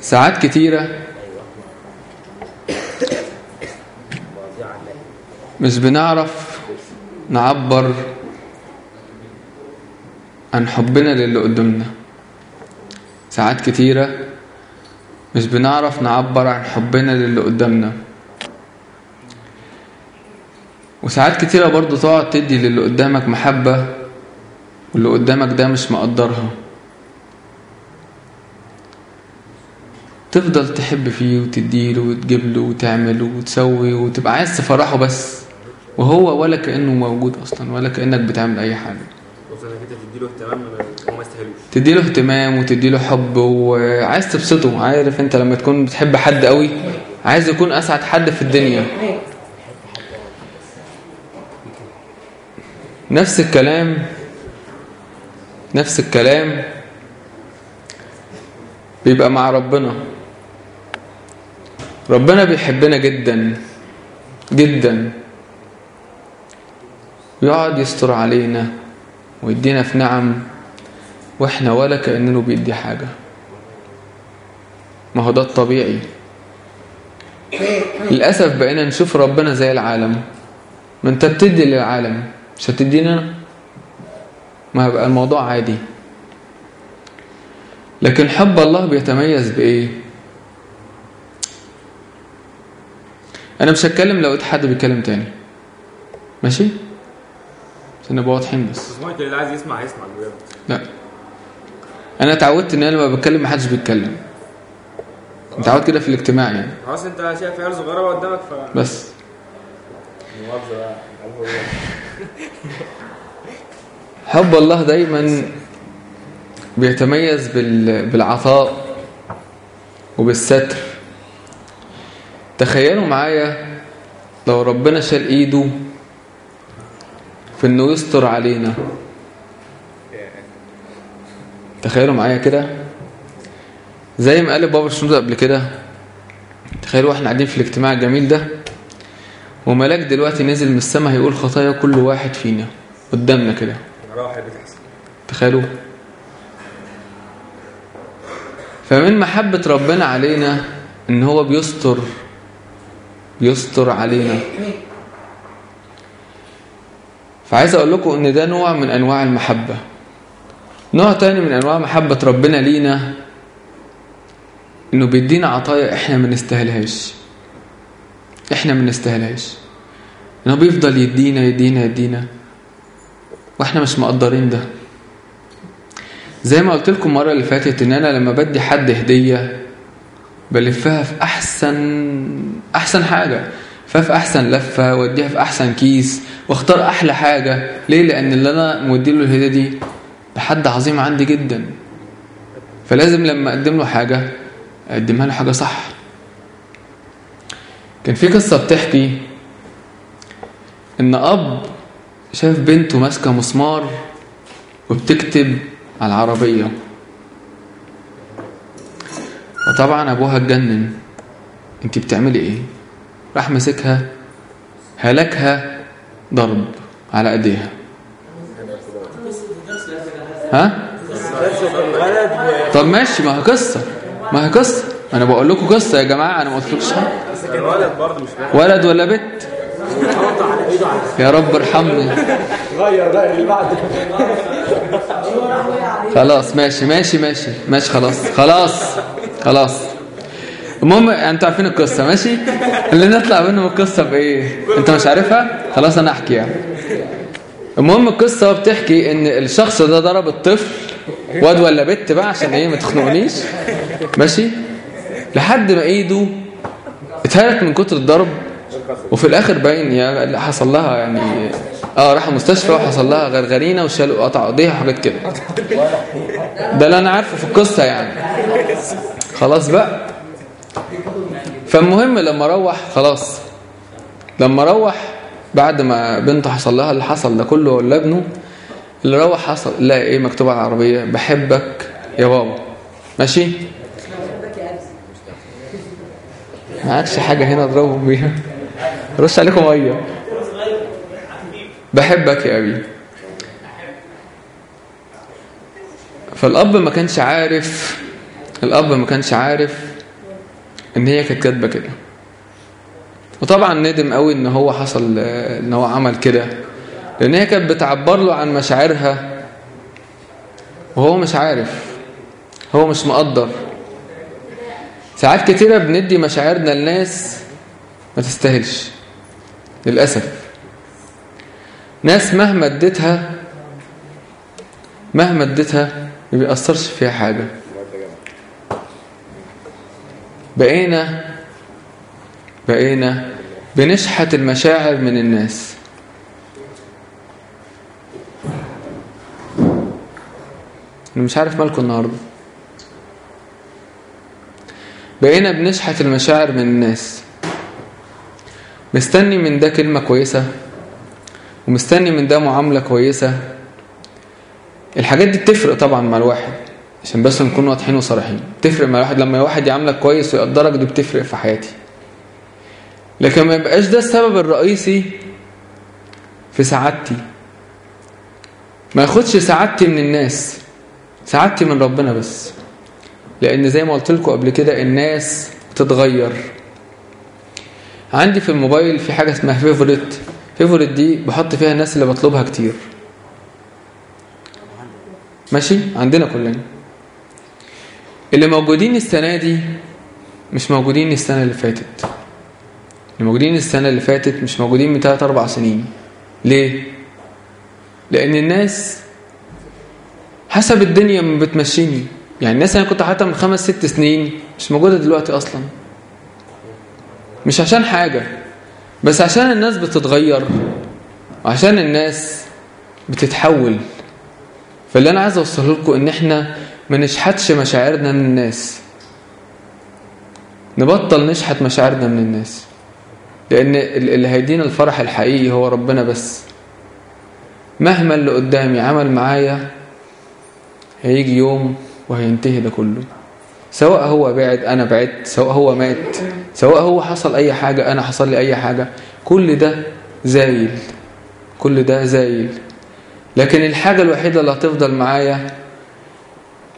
ساعات كتيرة. مش بنعرف نعبر عن حبنا للي قدامنا. ساعات كتيرة مش بنعرف نعبر عن حبنا للي قدامنا. وساعات كتيرة برضو تقعد تدي للي قدامك محبة واللي قدامك ده مش مقدرها. تفضل تحب فيه وتديله وتجيب له وتعمل وتسوي وتبقى عايز تفرحه بس. وهو ولا كأنه موجود أصلا ولا كأنك بتعمل وصلنا كده تديله اهتمام هو ما يستاهلوش. تديله اهتمام وتديله حب وعايز تبسطه. عارف أنت لما تكون بتحب حد قوي عايز يكون أسعد حد في الدنيا. نفس الكلام نفس الكلام بيبقى مع ربنا. ربنا بيحبنا جدا جدا. ويقعد يستر علينا ويدينا في نعم وإحنا ولا كأنه بيدي حاجة. ما هو ده الطبيعي. للأسف بقينا نشوف ربنا زي العالم. ما انت بتدي للعالم مش هتدينا؟ أنا؟ ما هيبقى الموضوع عادي. لكن حب الله بيتميز بإيه؟ أنا مش هتكلم لو لقيت حد بيتكلم تاني. ماشي؟ عشان نبقى واضحين بس. بس اللي عايز يسمع هيسمع بجد. لا. أنا اتعودت إن أنا لما بتكلم محدش بيتكلم. متعود كده في الاجتماع يعني. خلاص أنت شايف عيال صغيرة قدامك ف بس. حب الله دايما بيتميز بال- بالعطاء وبالستر. تخيلوا معايا لو ربنا شال ايده في انه يستر علينا. تخيلوا معايا كده؟ زي ما قال بابا شنودة قبل كده تخيلوا إحنا قاعدين في الاجتماع الجميل ده وملاك دلوقتي نزل من السماء هيقول خطايا كل واحد فينا قدامنا كده. تخيلوا؟ فمن محبة ربنا علينا إن هو بيستر بيستر علينا. فعايز أقول لكم إن ده نوع من أنواع المحبة. نوع تاني من أنواع محبة ربنا لينا إنه بيدينا عطايا إحنا ما نستاهلهاش إحنا ما نستاهلهاش انه بيفضل يدينا يدينا يدينا. وإحنا مش مقدرين ده. زي ما قلت لكم المرة اللي فاتت إن أنا لما بدي حد هدية بلفها في احسن أحسن حاجة. ففي أحسن لفة واديها في أحسن كيس واختار أحلى حاجة. ليه؟ لأن اللي أنا موديله الهدية دي ده حد عظيم عندي جدا. فلازم لما أقدم له حاجة أقدمها له حاجة صح. كان في قصة بتحكي إن أب شاف بنته ماسكة مسمار وبتكتب على العربية. وطبعا أبوها اتجنن. انت بتعملي إيه؟ راح مسكها هلكها ضرب على ايديها. ها؟ طب ماشي ما هي قصة ما هي قصة. أنا بقول لكم قصة يا جماعة أنا ما قلتلكش. حاجة ولد برضه مش ولد ولا بنت؟ يا رب ارحمني. غير بقى اللي بعده خلاص ماشي ماشي ماشي ماشي خلاص خلاص. خلاص. المهم أنتوا عارفين القصة ماشي؟ اللي نطلع منه من القصة بايه انت مش عارفها؟ خلاص أنا احكي يعني. المهم القصة بتحكي ان الشخص ده ضرب الطفل واد ولا بنت بقى عشان إيه ما تخنقنيش. ماشي؟ لحد ما ايده اتهرت من كتر الضرب وفي الآخر باين يا حصل لها يعني آه راح المستشفى وحصل لها غرغرينة وشالوا قطع ايديها وحاجات كده. ده اللي أنا عارفه في القصة يعني. خلاص بقى. فالمهم لما روح خلاص. لما روح بعد ما بنته حصل لها اللي حصل ده كله ولا ابنه اللي روح حصل لا إيه مكتوب على العربية بحبك يا بابا. ماشي؟ معكش حاجة هنا اضربهم بيها. رش عليكم مية. بحبك يا أبي. فالأب ما كانش عارف الأب ما كانش عارف إن هي كانت كاتبة كده. وطبعا ندم قوي إن هو حصل إن هو عمل كده لأن هي كانت بتعبر له عن مشاعرها وهو مش عارف هو مش مقدر. ساعات كتيرة بندي مشاعرنا لناس ما تستاهلش للأسف. ناس مهما اديتها مهما اديتها ما بيأثرش فيها حاجة. بقينا بقينا بنشحت المشاعر من الناس. أنا مش عارف مالكم النهارده. بقينا بنشحت المشاعر من الناس. مستني من ده كلمة كويسة ومستني من ده معاملة كويسة. الحاجات دي بتفرق طبعا مع الواحد. عشان بس نكون واضحين وصريحين. بتفرق مع الواحد لما واحد يعاملك كويس ويقدرك دي بتفرق في حياتي. لكن ما يبقاش ده السبب الرئيسي في سعادتي. ما ياخدش سعادتي من الناس سعادتي من ربنا بس. لأن زي ما قلت لكم قبل كده الناس بتتغير. عندي في الموبايل في حاجة اسمها favorite favorite دي بحط فيها الناس اللي بطلبها كتير. ماشي؟ عندنا كلنا. اللي موجودين السنة دي مش موجودين السنة اللي فاتت. اللي موجودين السنة اللي فاتت مش موجودين من 3 4 سنين. ليه؟ لأن الناس حسب الدنيا ما بتمشيني. يعني الناس أنا كنت حتى من خمس ست سنين مش موجودة دلوقتي أصلا. مش عشان حاجة بس عشان الناس بتتغير وعشان الناس بتتحول. فاللي أنا عايز أوصله لكم إن إحنا ما نشحتش مشاعرنا من الناس. نبطل نشحت مشاعرنا من الناس. لأن اللي هيدينا الفرح الحقيقي هو ربنا بس. مهما اللي قدامي عمل معايا هيجي يوم وهينتهي ده كله. سواء هو بعد أنا بعدت سواء هو مات. سواء هو حصل أي حاجة أنا حصل لي أي حاجة. كل ده زايل. كل ده زايل. لكن الحاجة الوحيدة اللي هتفضل معايا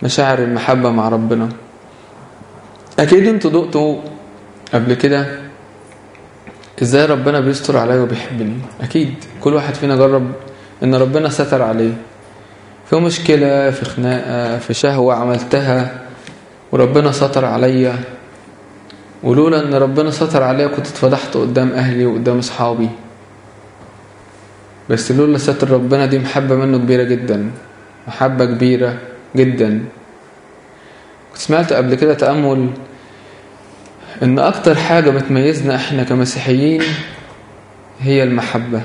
مشاعر المحبة مع ربنا. أكيد أنتوا دقتوا قبل كده إزاي ربنا بيستر عليا وبيحبني. أكيد كل واحد فينا جرب إن ربنا ستر عليه. في مشكلة في خناقة في شهوة عملتها وربنا ستر عليا. ولولا إن ربنا ستر عليا كنت اتفضحت قدام أهلي وقدام أصحابي. بس لولا ستر ربنا دي محبة منه كبيرة جدا. محبة كبيرة. جدا. كنت سمعت قبل كده تأمل إن أكتر حاجة بتميزنا إحنا كمسيحيين هي المحبة.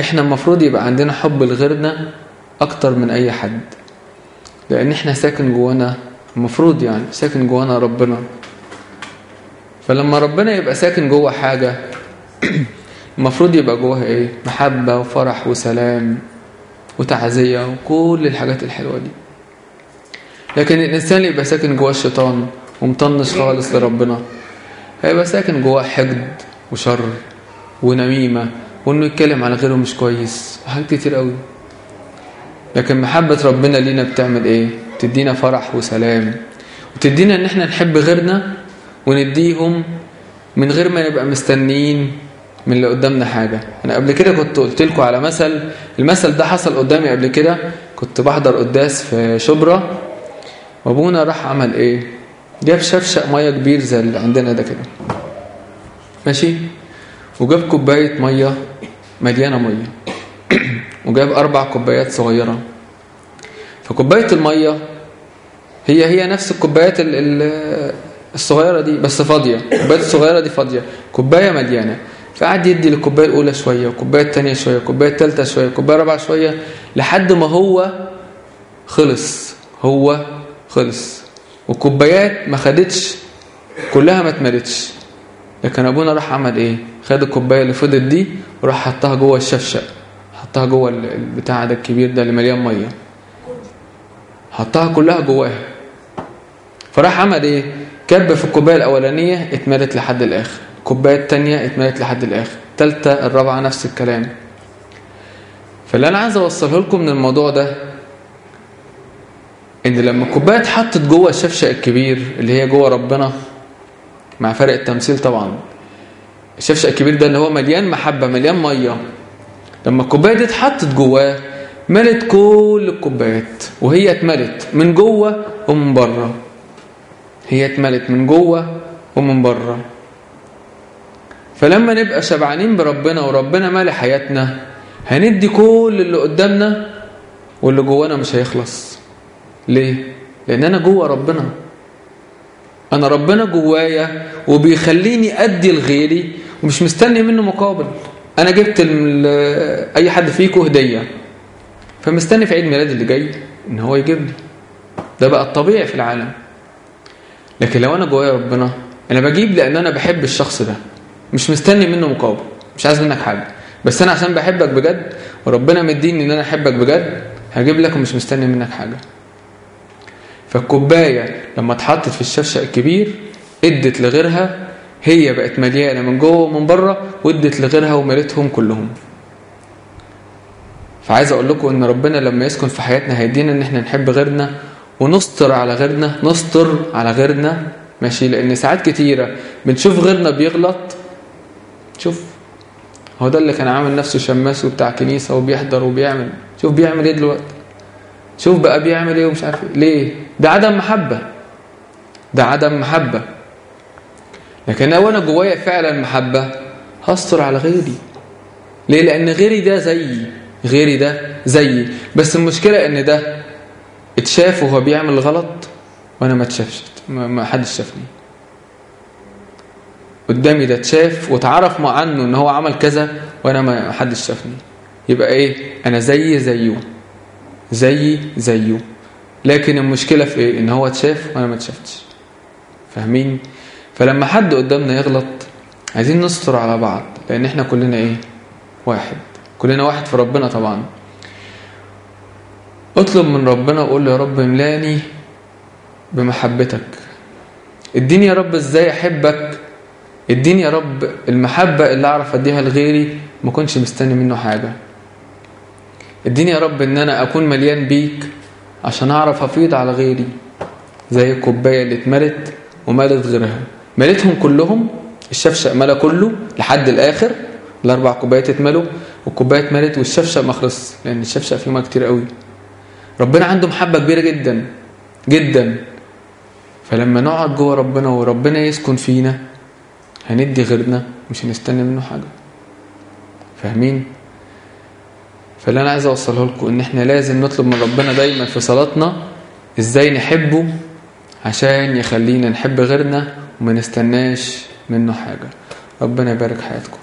إحنا المفروض يبقى عندنا حب لغيرنا أكتر من أي حد لأن إحنا ساكن جوانا المفروض يعني ساكن جوانا ربنا. فلما ربنا يبقى ساكن جوه حاجة المفروض يبقى جواها إيه؟ محبة وفرح وسلام. وتعزية وكل الحاجات الحلوة دي. لكن الإنسان اللي يبقى ساكن جواه الشيطان ومطنش خالص لربنا. هيبقى ساكن جواه حقد وشر ونميمة وإنه يتكلم على غيره مش كويس وحاجات كتير قوي. لكن محبة ربنا لينا بتعمل إيه؟ تدينا فرح وسلام. وتدينا إن إحنا نحب غيرنا ونديهم من غير ما نبقى مستنيين من اللي قدامنا حاجة. أنا قبل كده كنت قلت لكم على مثل المثل ده حصل قدامي قبل كده. كنت بحضر قداس في شبرا. وأبونا راح عمل إيه؟ جاب شفشق مية كبير زي اللي عندنا ده كده. ماشي؟ وجاب كوباية مية مليانة مية. وجاب أربع كوبايات صغيرة. فكوباية المية هي هي نفس الكوبايات الصغيرة دي بس فاضية. الكوبايات الصغيرة دي فاضية. كوباية مليانة. فقعد يدي للكوباية الأولى شوية والكوباية التانية شوية والكوباية التالتة شوية والكوباية الرابعة شوية لحد ما هو خلص هو خلص. والكوبايات ما خدتش كلها ما اتملتش لكن أبونا راح عمل إيه؟ خد الكوباية اللي فضلت دي وراح حطها جوه الشفشق حطها جوه البتاع ده الكبير ده اللي مليان مية. حطها كلها جواها. فراح عمل إيه؟ كب في الكوباية الأولانية اتملت لحد الآخر. الكوباية الثانية اتملت لحد الآخر. الثالثه الرابعه نفس الكلام. فاللي أنا عايز أوصله لكم من الموضوع ده إن لما الكوباية اتحطت جوه الشفشق الكبير اللي هي جوه ربنا مع فرق التمثيل طبعا الشفشق الكبير ده اللي هو مليان محبة مليان مية لما الكوباية دي اتحطت جواه ملت كل الكوبايات وهي اتملت من جوه ومن بره. هي اتملت من جوه ومن بره. فلما نبقى شبعانين بربنا وربنا مالي حياتنا هندي كل اللي قدامنا واللي جوانا مش هيخلص. ليه؟ لأن أنا جوه ربنا. أنا ربنا جوايا وبيخليني أدي لغيري ومش مستني منه مقابل. أنا جبت أي حد فيكم هدية فمستني في عيد ميلادي اللي جاي إن هو يجيب لي ده بقى الطبيعي في العالم. لكن لو أنا جوايا ربنا أنا بجيب لأن أنا بحب الشخص ده. مش مستني منه مقابل مش عايز منك حاجة. بس أنا عشان بحبك بجد وربنا مديني إن أنا أحبك بجد هجيب لك ومش مستني منك حاجة. فالكوباية لما اتحطت في الشفشق الكبير إدت لغيرها هي بقت مليانة من جوه ومن بره وإدت لغيرها وملتهم كلهم. فعايز أقول لكم إن ربنا لما يسكن في حياتنا هيدينا إن إحنا نحب غيرنا ونستر على غيرنا نستر على غيرنا. ماشي؟ لأن ساعات كتيرة بنشوف غيرنا بيغلط شوف هو ده اللي كان عامل نفسه شماس وبتاع كنيسة وبيحضر وبيعمل. شوف بيعمل إيه دلوقتي؟ شوف بقى بيعمل إيه ومش عارف إيه. ليه؟ ده عدم محبة. ده عدم محبة. لكن لو أنا جوايا فعلا محبة هستر على غيري. ليه؟ لأن غيري ده زيي. غيري ده زيي. بس المشكلة إن ده اتشاف وهو بيعمل غلط وأنا ما اتشافش ما حدش شافني. قدامي ده اتشاف واتعرف مع عنه إن هو عمل كذا وأنا ما حدش شافني. يبقى إيه؟ أنا زي زيه. زي زيه. لكن المشكلة في إيه؟ إن هو اتشاف وأنا ما اتشافتش. فاهمين؟ فلما حد قدامنا يغلط عايزين نستر على بعض لأن إحنا كلنا إيه؟ واحد. كلنا واحد في ربنا طبعا. اطلب من ربنا وقول له يا رب املأني بمحبتك. اديني يا رب إزاي أحبك اديني يا رب المحبة اللي أعرف أديها لغيري ما كنش مستني منه حاجة. اديني يا رب إن أنا أكون مليان بيك عشان أعرف أفيض على غيري زي الكوباية اللي اتملت وملت غيرها. ملتهم كلهم الشفشق ملا كله لحد الآخر الأربع كوبايات اتملوا والكوباية اتملت والشفشق ما خلص لأن الشفشق فيه ميه كتير قوي. ربنا عنده محبة كبيرة جدا جدا. فلما نقعد جوه ربنا وربنا يسكن فينا هندي غيرنا مش هنستنى منه حاجة. فاهمين؟ فاللي أنا عايز أوصله لكم إن إحنا لازم نطلب من ربنا دايما في صلاتنا إزاي نحبه عشان يخلينا نحب غيرنا وما نستناش منه حاجة. ربنا يبارك حياتكم.